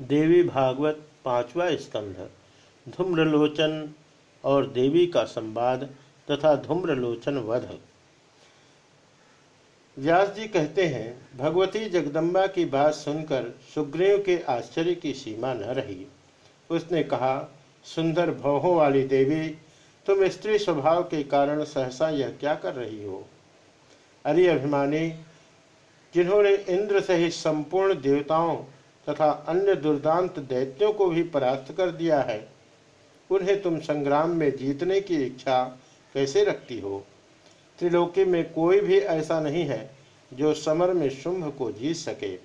देवी भागवत पांचवा स्कंध धूम्रलोचन और देवी का संवाद तथा धूम्रलोचन वध। व्यास जी कहते हैं, भगवती जगदम्बा की बात सुनकर सुग्रीव के आश्चर्य की सीमा न रही। उसने कहा, सुंदर भौहों वाली देवी, तुम स्त्री स्वभाव के कारण सहसा यह क्या कर रही हो? अरे अभिमानी, जिन्होंने इंद्र सहित संपूर्ण देवताओं तथा अन्य दुर्दांत दैत्यों को भी परास्त कर दिया है। उन्हें तुम संग्राम में जीतने की इच्छा कैसे रखती हो? त्रिलोकी में कोई भी ऐसा नहीं है जो समर में शुंभ को जीत सके।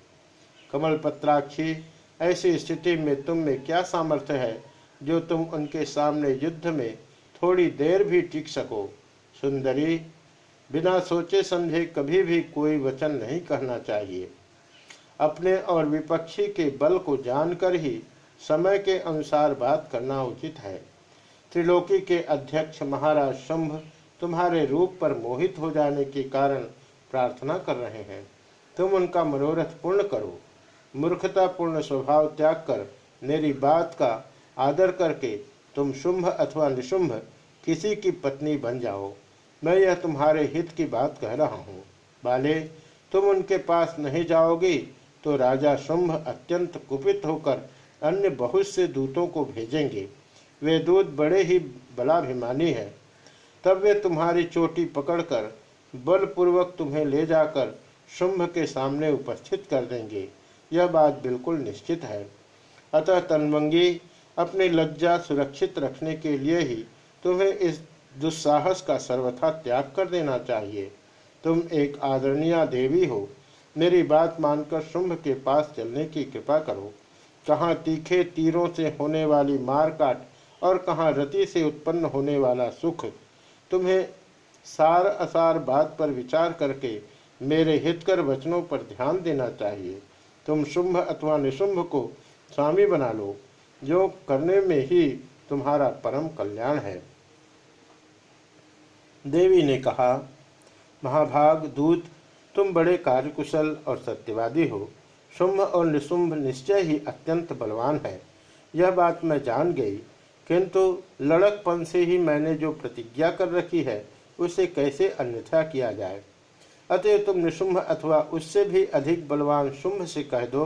कमल पत्राक्षी, ऐसी स्थिति में तुम में क्या सामर्थ्य है जो तुम उनके सामने युद्ध में थोड़ी देर भी टिक सको? सुंदरी, बिना सोचे समझे कभी भी कोई वचन नहीं कहना चाहिए। अपने और विपक्षी के बल को जानकर ही समय के अनुसार बात करना उचित है। त्रिलोकी के अध्यक्ष महाराज शंभ तुम्हारे रूप पर मोहित हो जाने के कारण प्रार्थना कर रहे हैं। तुम उनका मनोरथ पूर्ण करो। मूर्खतापूर्ण स्वभाव त्याग कर मेरी बात का आदर करके तुम शुंभ अथवा निशुंभ किसी की पत्नी बन जाओ। मैं यह तुम्हारे हित की बात कह रहा हूँ। बाले, तुम उनके पास नहीं जाओगी तो राजा शुंभ अत्यंत कुपित होकर अन्य बहुत से दूतों को भेजेंगे। वे दूत बड़े ही बलाभिमानी हैं। तब वे तुम्हारी चोटी पकड़कर बलपूर्वक तुम्हें ले जाकर शुंभ के सामने उपस्थित कर देंगे। यह बात बिल्कुल निश्चित है। अतः तनवंगी, अपनी लज्जा सुरक्षित रखने के लिए ही तुम्हें इस दुस्साहस का सर्वथा त्याग कर देना चाहिए। तुम एक आदरणीय देवी हो। मेरी बात मानकर शुंभ के पास चलने की कृपा करो। कहाँ तीखे तीरों से होने वाली मार काट और कहाँ रति से उत्पन्न होने वाला सुख। तुम्हें सार असार बात पर विचार करके मेरे हितकर वचनों पर ध्यान देना चाहिए। तुम शुंभ अथवा निशुंभ को स्वामी बना लो। जो करने में ही तुम्हारा परम कल्याण है। देवी ने कहा, महाभाग दूत तुम बड़े कार्यकुशल और सत्यवादी हो। शुंभ और निशुंभ निश्चय ही अत्यंत बलवान है। यह बात मैं जान गई, किंतु लड़कपन से ही मैंने जो प्रतिज्ञा कर रखी है, उसे कैसे अन्यथा किया जाए? अतः तुम निशुंभ अथवा उससे भी अधिक बलवान शुंभ से कह दो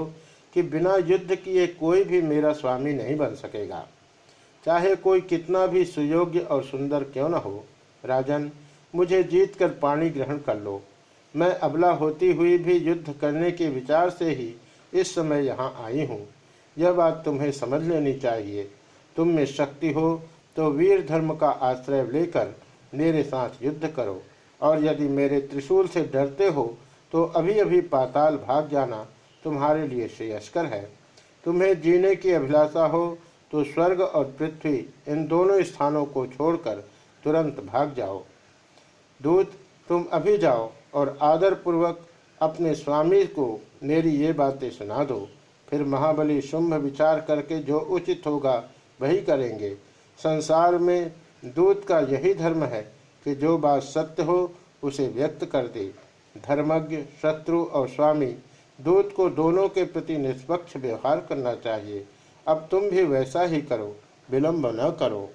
कि बिना युद्ध किए कोई भी मेरा स्वामी नहीं बन सकेगा। चाहे कोई कितना भी सुयोग्य और सुंदर क्यों न हो, राजन, मुझे जीत कर पानी ग्रहण कर लो। मैं अबला होती हुई भी युद्ध करने के विचार से ही इस समय यहाँ आई हूँ। यह बात तुम्हें समझ लेनी चाहिए। तुम में शक्ति हो तो वीर धर्म का आश्रय लेकर मेरे साथ युद्ध करो। और यदि मेरे त्रिशूल से डरते हो तो अभी अभी पाताल भाग जाना तुम्हारे लिए श्रेयस्कर है। तुम्हें जीने की अभिलाषा हो तो स्वर्ग और पृथ्वी इन दोनों स्थानों को छोड़कर तुरंत भाग जाओ। दूत, तुम अभी जाओ। और आदर पूर्वक अपने स्वामी को मेरी ये बातें सुना दो। फिर महाबली शुंभ विचार करके जो उचित होगा वही करेंगे। संसार में दूत का यही धर्म है कि जो बात सत्य हो, उसे व्यक्त कर दे। धर्मज्ञ, शत्रु और स्वामी, दूत को दोनों के प्रति निष्पक्ष व्यवहार करना चाहिए। अब तुम भी वैसा ही करो, विलंब न करो।